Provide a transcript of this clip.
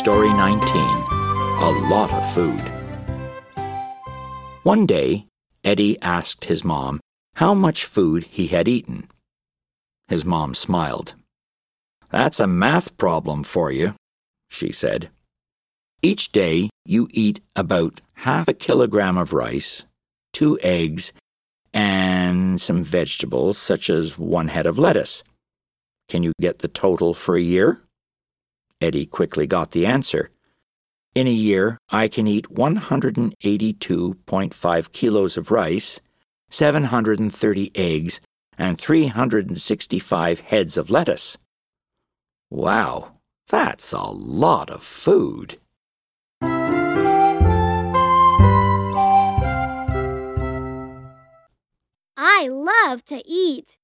Story 19 A Lot of Food. One day, Eddie asked his mom how much food he had eaten. His mom smiled. That's a math problem for you, she said. Each day you eat about half a kilogram of rice, two eggs, and some vegetables such as one head of lettuce. Can you get the total for a year? Eddie quickly got the answer. In a year, I can eat 182.5 kilos of rice, 730 eggs, and 365 heads of lettuce. Wow, that's a lot of food. I love to eat.